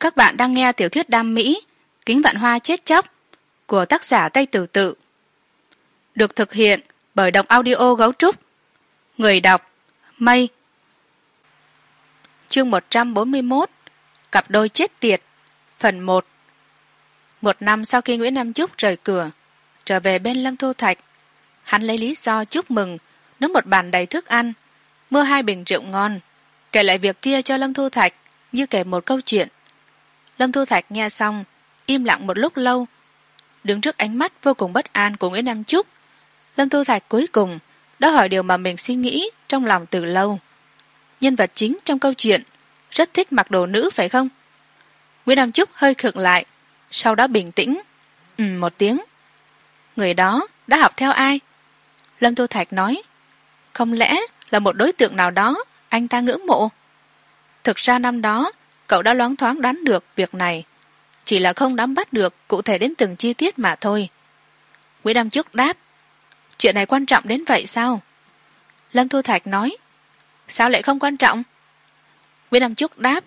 các bạn đang nghe tiểu thuyết đam mỹ, kính vạn hoa chết chóc, của tác giả tây tử tự. Được thực hiện bởi đọc audio gấu trúc. Người đọc, mây. Chương một trăm bốn mươi mốt, cặp đôi chết tiệt, phần một. Một năm sau khi nguyễn nam trúc rời cửa, trở về bên lâm thu thạch, hắn lấy lý do chúc mừng, nướng một bàn đầy thức ăn, mua hai bình rượu ngon, kể lại việc kia cho lâm thu thạch như kể một câu chuyện lâm thu thạch nghe xong, im lặng một lúc lâu, đứng trước ánh mắt vô cùng bất an của nguyễn nam trúc. Lâm thu thạch cuối cùng đã hỏi điều mà mình suy nghĩ trong lòng từ lâu. Nhân vật chính trong câu chuyện rất thích mặc đồ nữ, phải không? Nguyễn nam trúc hơi khựng lại, sau đó bình tĩnh ừ một tiếng. Người đó đã học theo ai? Lâm thu thạch nói, không lẽ là một đối tượng nào đó anh ta ngưỡng mộ? Thực ra năm đó cậu đã loáng thoáng đoán được việc này. Chỉ là không nắm bắt được cụ thể đến từng chi tiết mà thôi. Nguyễn đăng trúc đáp, chuyện này quan trọng đến vậy sao? Lâm thu thạch nói, sao lại không quan trọng? Nguyễn đăng trúc đáp,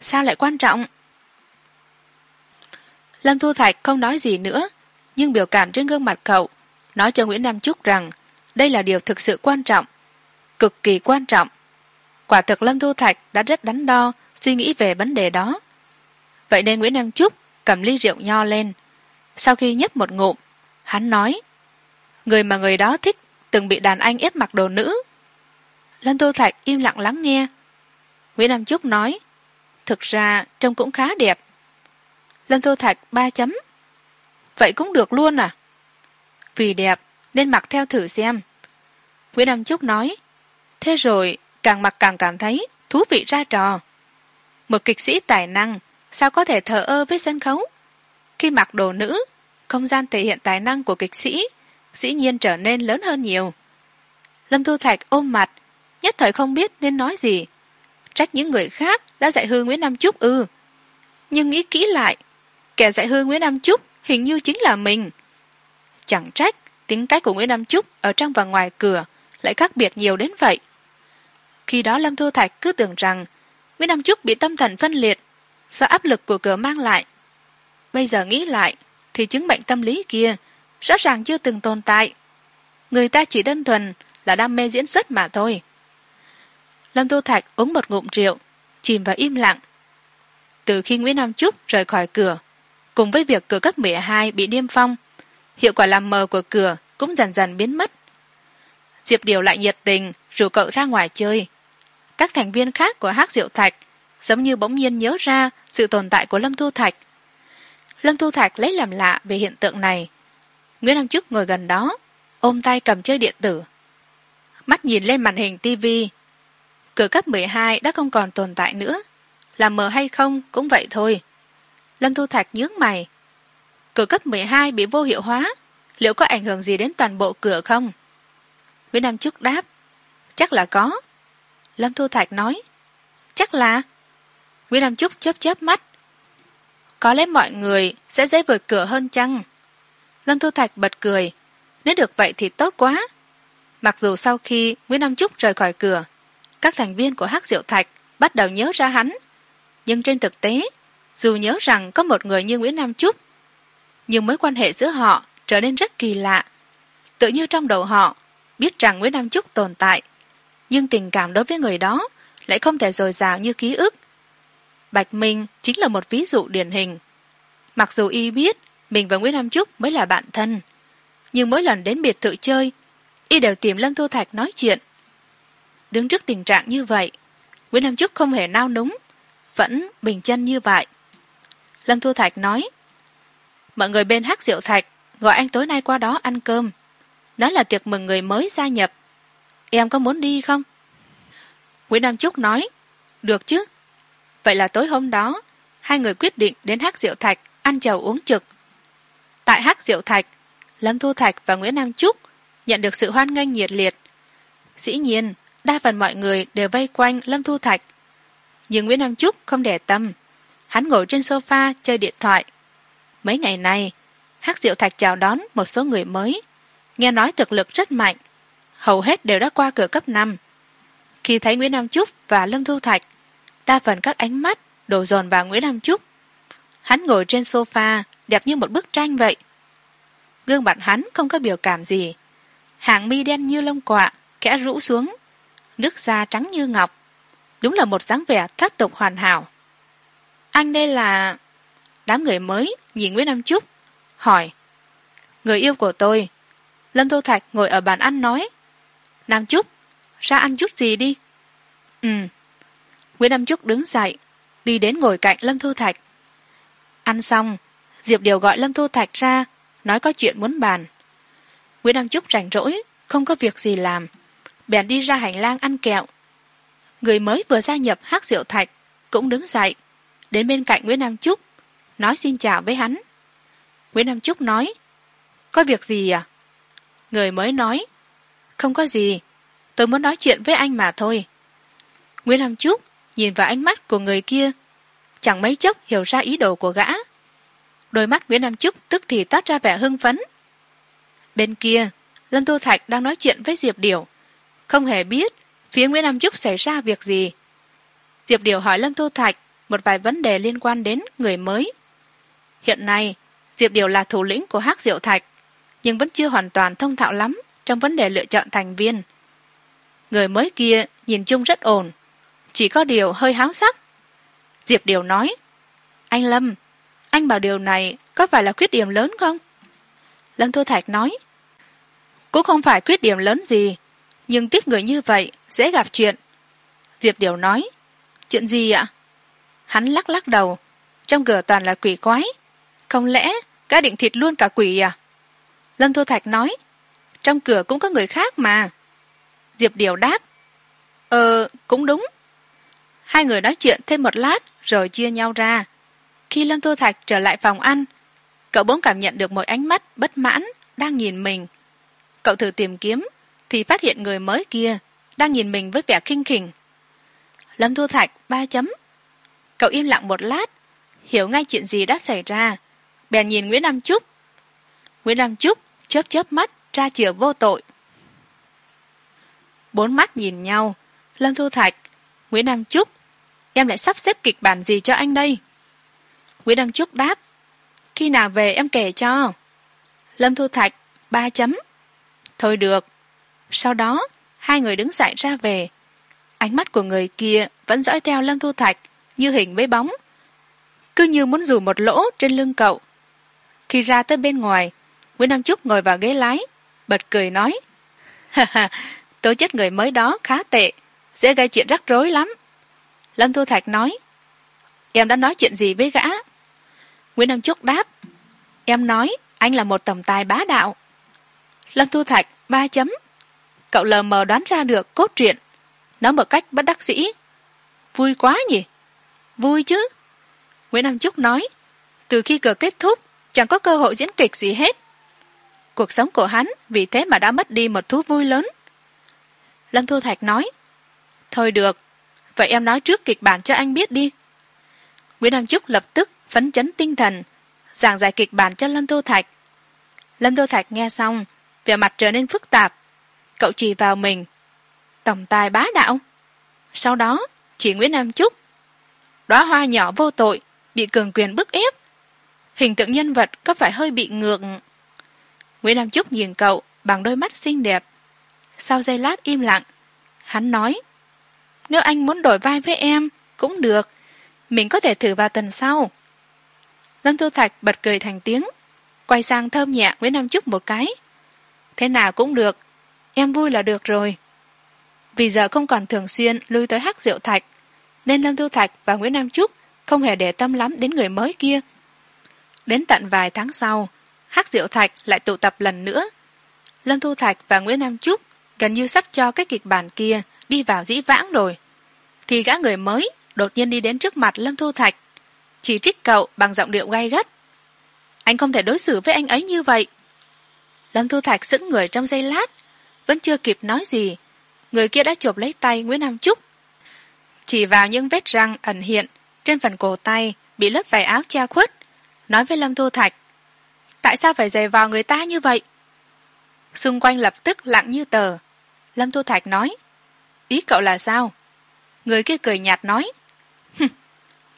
sao lại quan trọng? Lâm thu thạch không nói gì nữa, nhưng biểu cảm trên gương mặt cậu nói cho nguyễn nam trúc rằng đây là điều thực sự quan trọng, cực kỳ quan trọng. Quả thực lâm thu thạch đã rất đắn đo suy nghĩ về vấn đề đó. Vậy nên nguyễn nam trúc cầm ly rượu nho lên. Sau khi nhấp một ngụm, hắn nói, người mà người đó thích từng bị đàn anh ép mặc đồ nữ. Lâm thu thạch im lặng lắng nghe. Nguyễn nam trúc nói, thực ra trông cũng khá đẹp. Lâm thu thạch ba chấm, vậy cũng được luôn à? Vì đẹp nên mặc theo thử xem. Nguyễn nam trúc nói, thế rồi càng mặc càng cảm thấy thú vị ra trò một kịch sĩ tài năng, sao có thể thờ ơ với sân khấu? Khi mặc đồ nữ, không gian thể hiện tài năng của kịch sĩ, dĩ nhiên trở nên lớn hơn nhiều. Lâm thu thạch ôm mặt, nhất thời không biết nên nói gì. Trách những người khác đã dạy hư nguyễn nam trúc ư. Nhưng nghĩ kỹ lại, kẻ dạy hư nguyễn nam trúc hình như chính là mình. Chẳng trách, tính cách của nguyễn nam trúc ở trong và ngoài cửa lại khác biệt nhiều đến vậy. Khi đó lâm thu thạch cứ tưởng rằng nguyễn nam trúc bị tâm thần phân liệt, do áp lực của cửa mang lại. Bây giờ nghĩ lại, thì chứng bệnh tâm lý kia rõ ràng chưa từng tồn tại. Người ta chỉ đơn thuần là đam mê diễn xuất mà thôi. Lâm Tu thạch uống một ngụm rượu, chìm vào im lặng. Từ khi nguyễn nam trúc rời khỏi cửa, cùng với việc cửa cấp mười hai bị niêm phong, hiệu quả làm mờ của cửa cũng dần dần biến mất. Diệp điều lại nhiệt tình rủ cậu ra ngoài chơi các thành viên khác của hát diệu thạch, giống như bỗng nhiên nhớ ra sự tồn tại của lâm thu thạch. Lâm thu thạch lấy làm lạ về hiện tượng này. Nguyễn đăng chức ngồi gần đó, ôm tay cầm chơi điện tử. Mắt nhìn lên màn hình tv cửa cấp mười hai đã không còn tồn tại nữa. Là mờ hay không cũng vậy thôi. Lâm thu thạch nhướng mày. Cửa cấp mười hai bị vô hiệu hóa. Liệu có ảnh hưởng gì đến toàn bộ cửa không? Nguyễn nam chức đáp. Chắc là có lâm thu thạch nói. Chắc là. Nguyễn nam trúc chớp chớp mắt. Có lẽ mọi người sẽ dễ vượt cửa hơn chăng? Lâm thu thạch bật cười. Nếu được vậy thì tốt quá. Mặc dù sau khi nguyễn nam trúc rời khỏi cửa, các thành viên của hắc diệu thạch bắt đầu nhớ ra hắn. Nhưng trên thực tế, dù nhớ rằng có một người như nguyễn nam trúc, nhưng mối quan hệ giữa họ trở nên rất kỳ lạ. Tự như trong đầu họ, biết rằng nguyễn nam trúc tồn tại nhưng tình cảm đối với người đó lại không thể dồi dào như ký ức. Bạch minh chính là một ví dụ điển hình. Mặc dù y biết mình và nguyễn nam trúc mới là bạn thân, nhưng mỗi lần đến biệt thự chơi, y đều tìm lâm thu thạch nói chuyện. Đứng trước tình trạng như vậy, nguyễn nam trúc không hề nao núng, vẫn bình chân như vậy. Lâm thu thạch nói, mọi người bên hát rượu thạch gọi anh tối nay qua đó ăn cơm. Nói là tiệc mừng người mới gia nhập em có muốn đi không? Nguyễn nam trúc nói, được chứ. Vậy là tối hôm đó, hai người quyết định đến hát rượu thạch ăn chầu uống trực. Tại hát rượu thạch, lâm thu thạch và nguyễn nam trúc nhận được sự hoan nghênh nhiệt liệt. Dĩ nhiên, đa phần mọi người đều vây quanh lâm thu thạch. Nhưng nguyễn nam trúc không để tâm. Hắn ngồi trên sofa chơi điện thoại. Mấy ngày nay hát rượu thạch chào đón một số người mới, nghe nói thực lực rất mạnh hầu hết đều đã qua cửa cấp năm. Khi thấy nguyễn nam trúc và lâm thu thạch, đa phần các ánh mắt đổ dồn vào nguyễn nam trúc hắn ngồi trên s o f a đẹp như một bức tranh vậy. Gương mặt hắn không có biểu cảm gì. Hàng mi đen như lông quạ kẽ rũ xuống. Nước da trắng như ngọc. Đúng là một dáng vẻ thất tục hoàn hảo. Anh đây là đám người mới nhìn nguyễn nam trúc hỏi, người yêu của tôi? Lâm thu thạch ngồi ở bàn ăn nói nam chúc, ra ăn chút gì đi. Ừ. Nguyễn nam chúc đứng dậy, đi đến ngồi cạnh lâm thu thạch. Ăn xong, diệp điều gọi lâm thu thạch ra, nói có chuyện muốn bàn. Nguyễn nam chúc rảnh rỗi, không có việc gì làm. Bèn đi ra hành lang ăn kẹo. Người mới vừa gia nhập hát diệu thạch cũng đứng dậy. Đến bên cạnh nguyễn nam trúc nói xin chào với hắn. Nguyễn nam trúc nói, có việc gì à? Người mới nói không có gì. Tôi muốn nói chuyện với anh mà thôi. Nguyễn nam trúc nhìn vào ánh mắt của người kia. Chẳng mấy chốc hiểu ra ý đồ của gã. Đôi mắt nguyễn nam trúc tức thì toát ra vẻ hưng phấn. Bên kia lâm tô thạch đang nói chuyện với diệp Điểu, không hề biết phía nguyễn nam trúc xảy ra việc gì. Diệp Điểu hỏi lâm tô thạch một vài vấn đề liên quan đến người mới. Hiện nay diệp Điểu là thủ lĩnh của hắc diệu thạch nhưng vẫn chưa hoàn toàn thông thạo lắm trong vấn đề lựa chọn thành viên. Người mới kia nhìn chung rất ổn, chỉ có điều hơi háo sắc. Diệp điều nói, anh lâm, anh bảo điều này có phải là khuyết điểm lớn không? Lâm thu thạch nói, cũng không phải khuyết điểm lớn gì, nhưng tiếp người như vậy dễ gặp chuyện. Diệp điều nói, chuyện gì ạ? Hắn lắc lắc đầu, trong cửa toàn là quỷ quái, không lẽ gã định thịt luôn cả quỷ à? Lâm thu thạch nói trong cửa cũng có người khác mà. Diệp điều đáp ờ cũng đúng. Hai người nói chuyện thêm một lát rồi chia nhau ra. Khi lâm thu thạch trở lại phòng ăn, cậu bỗng cảm nhận được một ánh mắt bất mãn đang nhìn mình. Cậu thử tìm kiếm thì phát hiện người mới kia đang nhìn mình với vẻ khinh khỉnh. Lâm thu thạch ba chấm. Cậu im lặng một lát, hiểu ngay chuyện gì đã xảy ra. Bèn nhìn nguyễn nam trúc. Nguyễn nam trúc chớp chớp mắt tra chìa vô tội. Bốn mắt nhìn nhau. Lâm thu thạch, nguyễn nam trúc, em lại sắp xếp kịch bản gì cho anh đây? Nguyễn nam trúc đáp, khi nào về em kể cho. Lâm thu thạch, ba chấm. Thôi được. Sau đó, hai người đứng dậy ra về. Ánh mắt của người kia vẫn dõi theo lâm thu thạch như hình với bóng. Cứ như muốn rủ một lỗ trên lưng cậu. Khi ra tới bên ngoài, nguyễn nam trúc ngồi vào ghế lái bật cười nói. Ha ha tố chất người mới đó khá tệ, dễ gây chuyện rắc rối lắm. Lâm thu thạch nói, em đã nói chuyện gì với gã? Nguyễn nam trúc đáp, em nói anh là một tổng tài bá đạo. Lâm thu thạch ba chấm, cậu lờ mờ đoán ra được cốt truyện, nói một cách bất đắc dĩ. Vui quá nhỉ? Vui chứ? Nguyễn nam trúc nói, từ khi cờ kết thúc, chẳng có cơ hội diễn kịch gì hết cuộc sống của hắn vì thế mà đã mất đi một thú vui lớn. Lâm thu thạch nói, thôi được, vậy em nói trước kịch bản cho anh biết đi. Nguyễn nam trúc lập tức phấn chấn tinh thần, giảng giải kịch bản cho lâm thu thạch. Lâm thu thạch nghe xong, vẻ mặt trở nên phức tạp. Cậu chỉ vào mình, tổng tài bá đạo. Sau đó, chỉ nguyễn nam trúc đóa hoa nhỏ vô tội, bị cường quyền bức ép. Hình tượng nhân vật có phải hơi bị ngược nguyễn nam trúc nhìn cậu bằng đôi mắt xinh đẹp. Sau giây lát im lặng, hắn nói, nếu anh muốn đổi vai với em cũng được, mình có thể thử vào tuần sau. Lâm thu thạch bật cười thành tiếng, quay sang thơm nhẹ nguyễn nam trúc một cái. Thế nào cũng được, em vui là được rồi. Vì giờ không còn thường xuyên lui tới hắc rượu thạch, nên lâm thu thạch và nguyễn nam trúc không hề để tâm lắm đến người mới kia. Đến tận vài tháng sau hắc diệu thạch lại tụ tập lần nữa. Lâm thu thạch và nguyễn nam trúc gần như sắp cho cái kịch bản kia đi vào dĩ vãng rồi. Thì gã người mới đột nhiên đi đến trước mặt lâm thu thạch, chỉ trích cậu bằng giọng điệu gay gắt. Anh không thể đối xử với anh ấy như vậy. Lâm thu thạch sững người trong giây lát, vẫn chưa kịp nói gì. Người kia đã chộp lấy tay nguyễn nam trúc. Chỉ vào những vết răng ẩn hiện trên phần cổ tay bị lớp vải áo che khuất, nói với lâm thu thạch tại sao phải giày vào người ta như vậy? Xung quanh lập tức lặng như tờ. Lâm thu thạch nói, ý cậu là sao? Người kia cười nhạt nói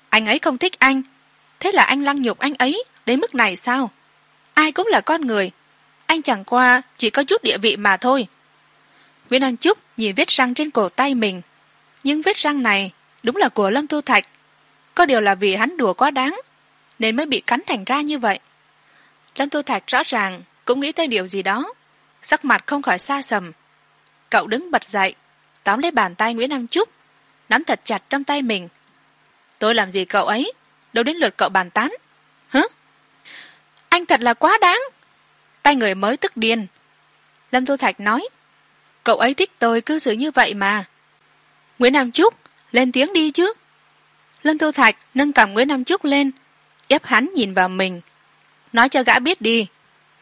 anh ấy không thích anh. Thế là anh lăng nhục anh ấy đến mức này sao? Ai cũng là con người. Anh chẳng qua chỉ có chút địa vị mà thôi. Nguyễn an trúc nhìn vết răng trên cổ tay mình. Nhưng vết răng này đúng là của lâm thu thạch. Có điều là vì hắn đùa quá đáng nên mới bị cắn thành ra như vậy lâm thu thạch rõ ràng, cũng nghĩ tới điều gì đó. Sắc mặt không khỏi xa sầm. Cậu đứng bật dậy, tóm lấy bàn tay nguyễn nam trúc, nắm thật chặt trong tay mình. Tôi làm gì cậu ấy? Đâu đến lượt cậu bàn tán. Hứ? Anh thật là quá đáng. Tay người mới tức điên. Lâm thu thạch nói, cậu ấy thích tôi cư xử như vậy mà. Nguyễn nam trúc, lên tiếng đi chứ. Lâm thu thạch nâng cầm nguyễn nam trúc lên, ép hắn nhìn vào mình nói cho gã biết đi.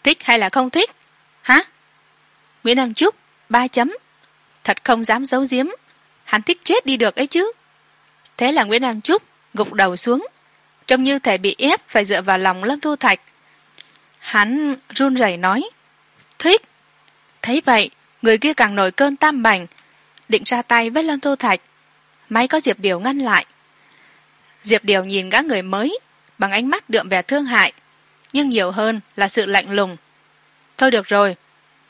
Thích hay là không thích? Hả? Nguyễn nam trúc, ba chấm. Thật không dám giấu giếm. Hắn thích chết đi được ấy chứ. Thế là nguyễn nam trúc gục đầu xuống. Trông như thể bị ép phải dựa vào lòng lâm thu thạch. Hắn run rẩy nói, thích. Thấy vậy, người kia càng nổi cơn tam bành, định ra tay với lâm thu thạch. May có diệp điều ngăn lại. Diệp điều nhìn gã người mới, bằng ánh mắt đượm vẻ thương hại nhưng nhiều hơn là sự lạnh lùng. Thôi được rồi,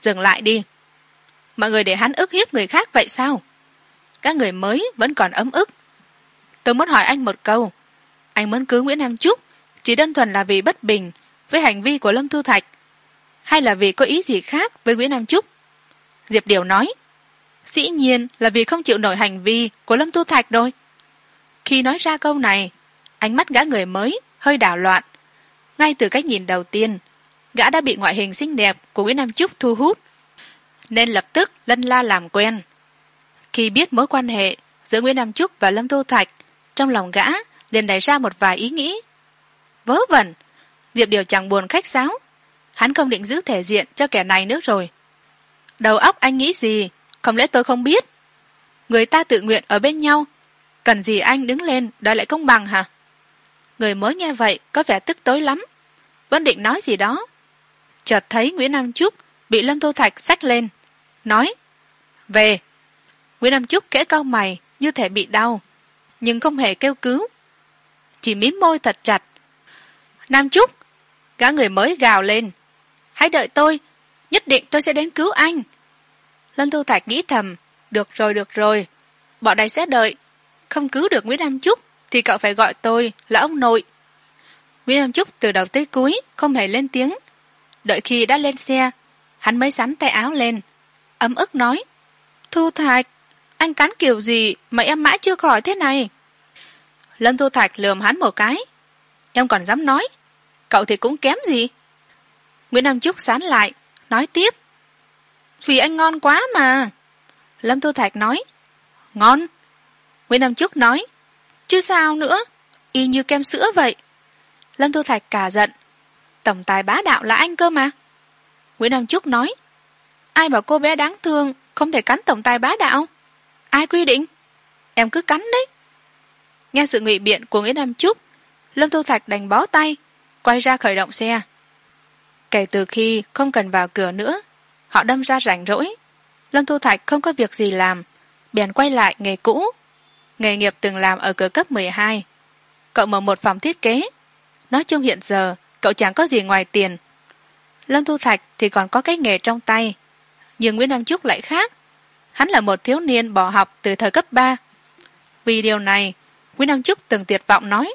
dừng lại đi. Mọi người để hắn ức hiếp người khác vậy sao? Các người mới vẫn còn ấm ức. Tôi muốn hỏi anh một câu. Anh muốn cứu nguyễn nam trúc, chỉ đơn thuần là vì bất bình với hành vi của lâm thu thạch, hay là vì có ý gì khác với nguyễn nam trúc? Diệp điều nói, dĩ nhiên là vì không chịu nổi hành vi của lâm thu thạch rồi. Khi nói ra câu này, ánh mắt gã người mới hơi đảo loạn ngay từ cách nhìn đầu tiên, gã đã bị ngoại hình xinh đẹp của nguyễn nam trúc thu hút, nên lập tức lân la làm quen. Khi biết mối quan hệ giữa nguyễn nam trúc và lâm Tô thạch, trong lòng gã liền đẩy ra một vài ý nghĩ. Vớ vẩn, diệp điều chẳng buồn khách sáo, hắn không định giữ thể diện cho kẻ này nữa rồi. Đầu óc anh nghĩ gì, không lẽ tôi không biết? Người ta tự nguyện ở bên nhau, cần gì anh đứng lên đòi lại công bằng hả? Người mới nghe vậy có vẻ tức tối lắm. Vẫn định nói gì đó. Chợt thấy nguyễn nam trúc bị lâm tô thạch xách lên, nói, về. Nguyễn nam trúc kẽ cau mày như thể bị đau, nhưng không hề kêu cứu. Chỉ mím môi thật chặt. Nam trúc, gã người mới gào lên. Hãy đợi tôi, nhất định tôi sẽ đến cứu anh. Lâm thu thạch nghĩ thầm, được rồi được rồi. Bọn này sẽ đợi. Không cứu được nguyễn nam trúc thì cậu phải gọi tôi là ông nội. Nguyễn nam trúc từ đầu tới cuối không hề lên tiếng. Đợi khi đã lên xe, hắn mới sắn tay áo lên, ấm ức nói, thu thạch, anh cắn kiểu gì mà em mãi chưa khỏi thế này? Lân thu thạch lườm hắn một cái. Em còn dám nói, cậu thì cũng kém gì. Nguyễn nam trúc sán lại, nói tiếp, vì anh ngon quá mà. Lâm thu thạch nói, ngon. Nguyễn nam trúc nói chứ sao nữa? Y như kem sữa vậy. Lâm thu thạch cả giận. Tổng tài bá đạo là anh cơ mà. Nguyễn nam trúc nói, ai bảo cô bé đáng thương không thể cắn tổng tài bá đạo? Ai quy định? Em cứ cắn đấy. Nghe sự ngụy biện của nguyễn nam trúc, lâm thu thạch đành bó tay, quay ra khởi động xe. Kể từ khi không cần vào cửa nữa, họ đâm ra rảnh rỗi. Lâm thu thạch không có việc gì làm, bèn quay lại nghề cũ nghề nghiệp từng làm ở cửa cấp mười hai. Cậu mở một phòng thiết kế. Nói chung hiện giờ, cậu chẳng có gì ngoài tiền. Lâm thu thạch thì còn có cái nghề trong tay. Nhưng nguyễn nam trúc lại khác. Hắn là một thiếu niên bỏ học từ thời cấp ba. Vì điều này, nguyễn nam trúc từng tuyệt vọng nói,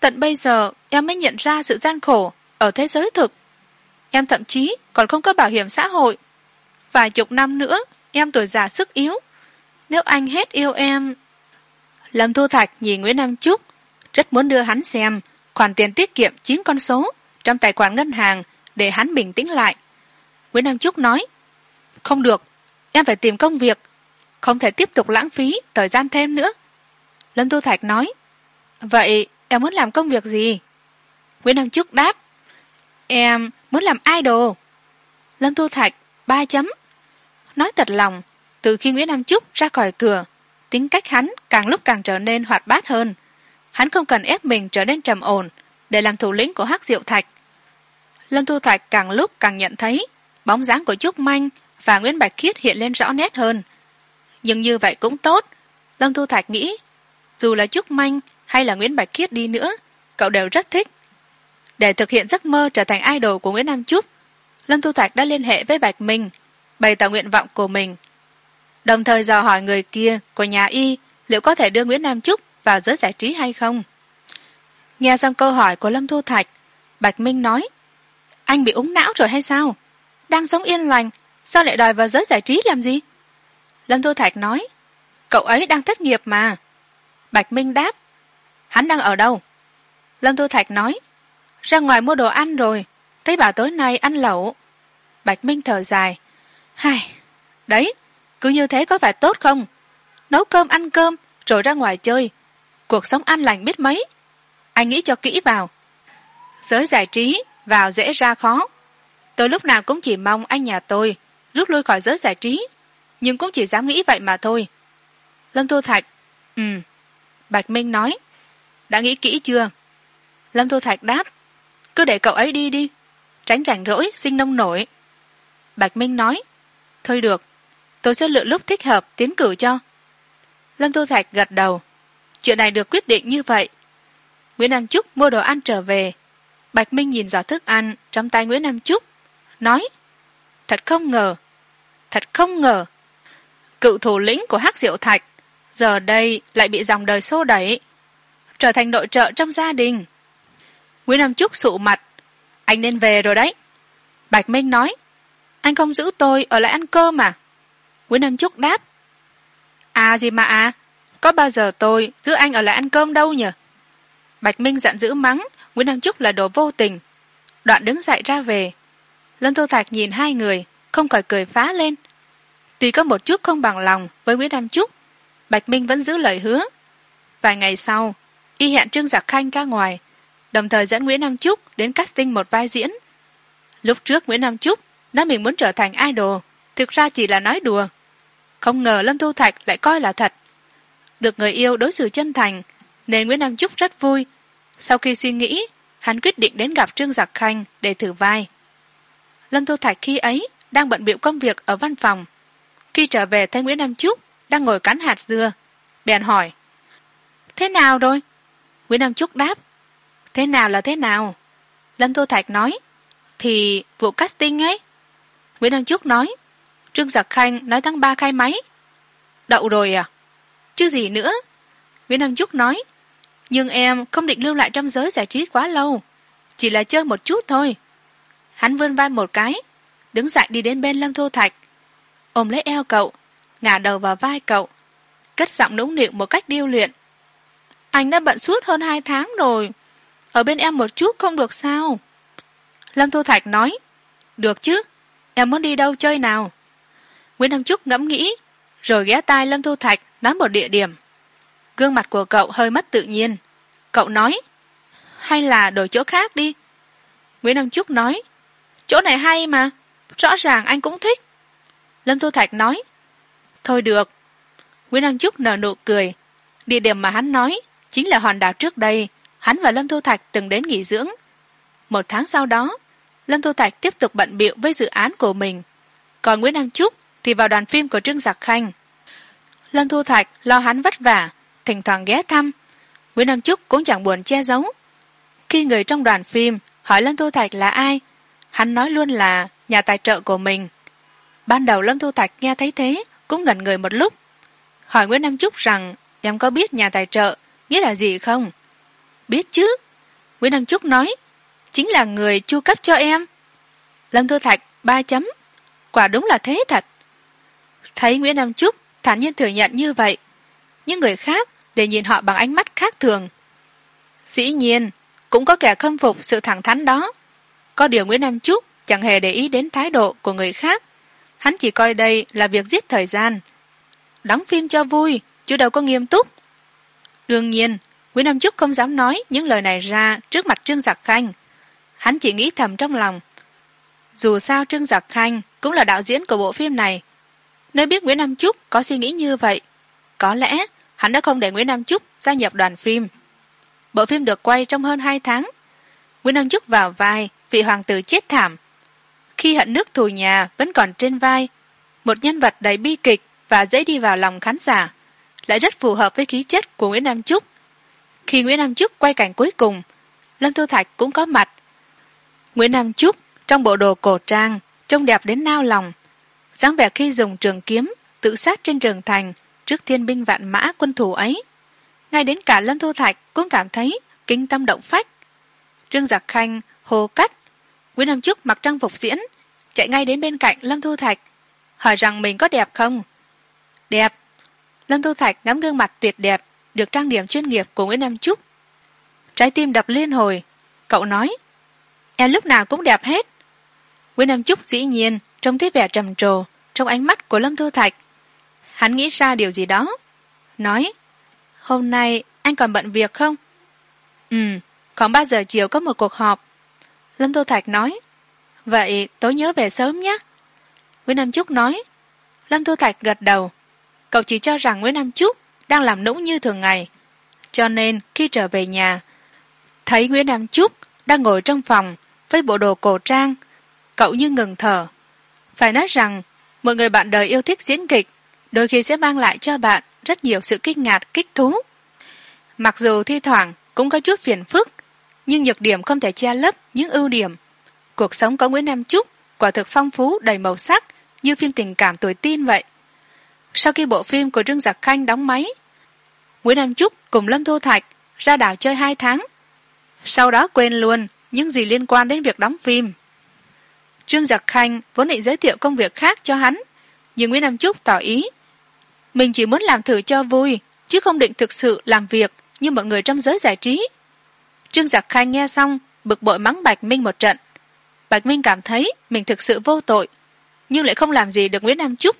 tận bây giờ, em mới nhận ra sự gian khổ ở thế giới thực. Em thậm chí còn không có bảo hiểm xã hội. Vài chục năm nữa, em tuổi già sức yếu. Nếu anh hết yêu em lâm thu thạch nhìn nguyễn nam trúc rất muốn đưa hắn xem khoản tiền tiết kiệm chín con số trong tài khoản ngân hàng để hắn bình tĩnh lại. Nguyễn nam trúc nói, không được, em phải tìm công việc, không thể tiếp tục lãng phí thời gian thêm nữa. Lâm thu thạch nói, vậy em muốn làm công việc gì? Nguyễn nam trúc đáp, em muốn làm idol. Lâm thu thạch ba chấm. Nói thật lòng, từ khi nguyễn nam trúc ra khỏi cửa tính cách hắn càng lúc càng trở nên hoạt bát hơn. Hắn không cần ép mình trở nên trầm ổn để làm thủ lĩnh của hắc diệu thạch. Lâm thu thạch càng lúc càng nhận thấy bóng dáng của trúc manh và nguyễn bạch khiết hiện lên rõ nét hơn. Nhưng như vậy cũng tốt. Lâm thu thạch nghĩ, dù là trúc manh hay là nguyễn bạch khiết đi nữa, cậu đều rất thích. Để thực hiện giấc mơ trở thành idol của nguyễn nam trúc, lâm thu thạch đã liên hệ với bạch minh, bày tỏ nguyện vọng của mình đồng thời dò hỏi người kia của nhà y liệu có thể đưa nguyễn nam trúc vào giới giải trí hay không. Nghe xong câu hỏi của lâm thu thạch, bạch minh nói, anh bị úng não rồi hay sao? Đang sống yên lành, sao lại đòi vào giới giải trí làm gì? Lâm thu thạch nói, cậu ấy đang thất nghiệp mà. Bạch minh đáp, hắn đang ở đâu? Lâm thu thạch nói, ra ngoài mua đồ ăn rồi, thấy bà tối nay ăn lẩu. Bạch minh thở dài hai đấy cứ như thế có phải tốt không? Nấu cơm, ăn cơm, rồi ra ngoài chơi. Cuộc sống an lành biết mấy. Anh nghĩ cho kỹ vào. Giới giải trí vào dễ ra khó. Tôi lúc nào cũng chỉ mong anh nhà tôi rút lui khỏi giới giải trí. Nhưng cũng chỉ dám nghĩ vậy mà thôi. Lâm thu thạch ừ. Bạch minh nói, đã nghĩ kỹ chưa? Lâm thu thạch đáp, cứ để cậu ấy đi đi. Tránh rảnh rỗi, sinh nông nổi. Bạch minh nói, thôi được tôi sẽ lựa lúc thích hợp tiến cử cho. Lâm thu thạch gật đầu. Chuyện này được quyết định như vậy. Nguyễn nam trúc mua đồ ăn trở về. Bạch minh nhìn giỏ thức ăn trong tay nguyễn nam trúc nói, thật không ngờ, thật không ngờ, cựu thủ lĩnh của hắc diệu thạch giờ đây lại bị dòng đời xô đẩy, trở thành nội trợ trong gia đình. Nguyễn nam trúc sụ mặt, anh nên về rồi đấy. Bạch minh nói, anh không giữ tôi ở lại ăn cơm à? Nguyễn nam trúc đáp. À gì mà à? Có bao giờ tôi giữ anh ở lại ăn cơm đâu nhỉ?" bạch minh giận dữ mắng, nguyễn nam trúc là đồ vô tình. Đoạn đứng dậy ra về. Lân tô thạch nhìn hai người, không khỏi cười phá lên. Tuy có một chút không bằng lòng với nguyễn nam trúc, bạch minh vẫn giữ lời hứa. Vài ngày sau, y hẹn trương giặc khanh ra ngoài, đồng thời dẫn nguyễn nam trúc đến casting một vai diễn. Lúc trước nguyễn nam trúc nói mình muốn trở thành idol, thực ra chỉ là nói đùa không ngờ lâm thu thạch lại coi là thật. Được người yêu đối xử chân thành, nên nguyễn nam trúc rất vui. Sau khi suy nghĩ, hắn quyết định đến gặp trương giặc khanh để thử vai. Lâm thu thạch khi ấy đang bận bịu công việc ở văn phòng. Khi trở về thấy nguyễn nam trúc đang ngồi cắn hạt dưa, bèn hỏi, thế nào rồi? Nguyễn nam trúc đáp, thế nào là thế nào? Lâm thu thạch nói, thì vụ casting ấy. Nguyễn nam trúc nói trương giặc khanh nói tháng ba khai máy. Đậu rồi à? Chứ gì nữa? Nguyễn nam trúc nói, nhưng em không định lưu lại trong giới giải trí quá lâu, chỉ là chơi một chút thôi. Hắn vươn vai một cái, đứng dậy đi đến bên lâm thu thạch. Ôm lấy eo cậu, ngả đầu vào vai cậu, cất giọng nũng nịu một cách điêu luyện. Anh đã bận suốt hơn hai tháng rồi, ở bên em một chút không được sao? Lâm thu thạch nói, được chứ, em muốn đi đâu chơi nào? Nguyễn nam trúc ngẫm nghĩ, rồi ghé tai lâm thu thạch nói một địa điểm. Gương mặt của cậu hơi mất tự nhiên. Cậu nói, hay là đổi chỗ khác đi. Nguyễn nam trúc nói, chỗ này hay mà, rõ ràng anh cũng thích. Lâm thu thạch nói, thôi được. Nguyễn nam trúc nở nụ cười. Địa điểm mà hắn nói chính là hòn đảo trước đây, hắn và lâm thu thạch từng đến nghỉ dưỡng. Một tháng sau đó, lâm thu thạch tiếp tục bận bịu với dự án của mình. Còn nguyễn nam trúc thì vào đoàn phim của trương giặc khanh. Lâm thu thạch lo hắn vất vả, thỉnh thoảng ghé thăm. Nguyễn nam trúc cũng chẳng buồn che giấu. Khi người trong đoàn phim hỏi lâm thu thạch là ai, hắn nói luôn là nhà tài trợ của mình. Ban đầu lâm thu thạch nghe thấy thế cũng ngẩn người một lúc. Hỏi nguyễn nam trúc rằng, em có biết nhà tài trợ nghĩa là gì không? Biết chứ. Nguyễn nam trúc nói, chính là người chu cấp cho em. Lâm thu thạch ba chấm, quả đúng là thế thật thấy nguyễn nam trúc thản nhiên thừa nhận như vậy, những người khác để nhìn họ bằng ánh mắt khác thường. Dĩ nhiên, cũng có kẻ khâm phục sự thẳng thắn đó. Có điều nguyễn nam trúc chẳng hề để ý đến thái độ của người khác. Hắn chỉ coi đây là việc giết thời gian. Đóng phim cho vui, chứ đâu có nghiêm túc. Đương nhiên, nguyễn nam trúc không dám nói những lời này ra trước mặt trương giặc khanh. Hắn chỉ nghĩ thầm trong lòng. Dù sao trương giặc khanh cũng là đạo diễn của bộ phim này nếu biết nguyễn nam trúc có suy nghĩ như vậy, có lẽ hắn đã không để nguyễn nam trúc gia nhập đoàn phim. Bộ phim được quay trong hơn hai tháng. Nguyễn nam trúc vào vai vị hoàng tử chết thảm. Khi hận nước thù nhà vẫn còn trên vai, một nhân vật đầy bi kịch và dễ đi vào lòng khán giả lại rất phù hợp với khí chất của nguyễn nam trúc khi nguyễn nam trúc quay cảnh cuối cùng, lâm thu thạch cũng có mặt. Nguyễn nam trúc trong bộ đồ cổ trang, trông đẹp đến nao lòng dáng vẻ khi dùng trường kiếm, tự sát trên trường thành trước thiên binh vạn mã quân thủ ấy. Ngay đến cả lâm thu thạch cũng cảm thấy kinh tâm động phách. Trương giặc khanh, hồ cắt nguyễn nam trúc mặc trang phục diễn, chạy ngay đến bên cạnh lâm thu thạch, hỏi rằng mình có đẹp không? Đẹp. Lâm thu thạch ngắm gương mặt tuyệt đẹp, được trang điểm chuyên nghiệp của nguyễn nam trúc. Trái tim đập liên hồi, cậu nói, em lúc nào cũng đẹp hết. Nguyễn nam trúc dĩ nhiên trông thấy vẻ trầm trồ trong ánh mắt của lâm thu thạch. Hắn nghĩ ra điều gì đó. Nói, hôm nay anh còn bận việc không? Ừ khoảng ba giờ chiều có một cuộc họp. Lâm thu thạch nói, vậy tối nhớ về sớm nhé. Nguyễn nam trúc nói, lâm thu thạch gật đầu, cậu chỉ cho rằng nguyễn nam trúc đang làm nũng như thường ngày, cho nên khi trở về nhà, thấy nguyễn nam trúc đang ngồi trong phòng với bộ đồ cổ trang, cậu như ngừng thở phải nói rằng, một người bạn đời yêu thích diễn kịch, đôi khi sẽ mang lại cho bạn rất nhiều sự kinh ngạc, kích thú. Mặc dù thi thoảng cũng có chút phiền phức, nhưng nhược điểm không thể che lấp những ưu điểm. Cuộc sống có nguyễn nam trúc, quả thực phong phú, đầy màu sắc, như phim tình cảm tuổi tin vậy. Sau khi bộ phim của trương giặc khanh đóng máy, nguyễn nam trúc cùng lâm thu thạch ra đảo chơi hai tháng. Sau đó quên luôn những gì liên quan đến việc đóng phim trương giặc khanh vốn định giới thiệu công việc khác cho hắn, nhưng nguyễn nam trúc tỏ ý, mình chỉ muốn làm thử cho vui, chứ không định thực sự làm việc như mọi người trong giới giải trí. Trương giặc khanh nghe xong, bực bội mắng bạch minh một trận. Bạch minh cảm thấy mình thực sự vô tội, nhưng lại không làm gì được nguyễn nam trúc,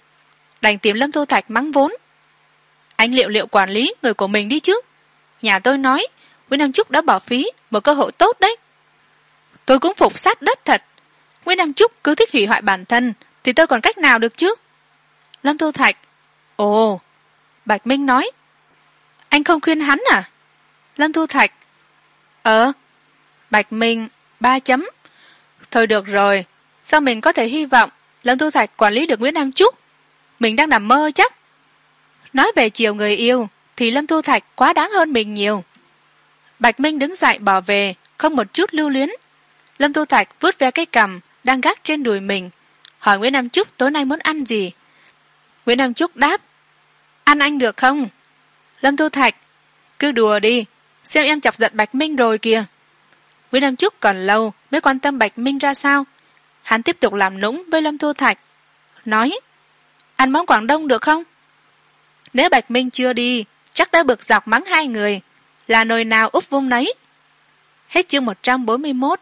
đành tìm lâm thu thạch mắng vốn. Anh liệu liệu quản lý người của mình đi chứ? Nhà tôi nói, nguyễn nam trúc đã bỏ phí một cơ hội tốt đấy. Tôi cũng phục sát đất thật nguyễn nam trúc cứ thích hủy hoại bản thân, thì tôi còn cách nào được chứ? Lâm thu thạch, ồ, bạch minh nói. Anh không khuyên hắn à? Lâm thu thạch ờ bạch minh, ba chấm. Thôi được rồi, sao mình có thể hy vọng lâm thu thạch quản lý được nguyễn nam trúc? Mình đang nằm mơ chắc. Nói về chiều người yêu, thì lâm thu thạch quá đáng hơn mình nhiều. Bạch minh đứng dậy bỏ về, không một chút lưu luyến. Lâm thu thạch vứt ve cái cằm đang gác trên đùi mình. Hỏi nguyễn nam trúc, tối nay muốn ăn gì? Nguyễn nam trúc đáp, ăn anh được không? Lâm thu thạch, cứ đùa đi, xem em chọc giận bạch minh rồi kìa. Nguyễn nam trúc còn lâu mới quan tâm bạch minh ra sao. Hắn tiếp tục làm nũng với lâm thu thạch, nói, ăn món quảng đông được không? Nếu bạch minh chưa đi, chắc đã bực dọc mắng hai người. Là nồi nào úp vung nấy? Hết chương một trăm bốn mươi mốt.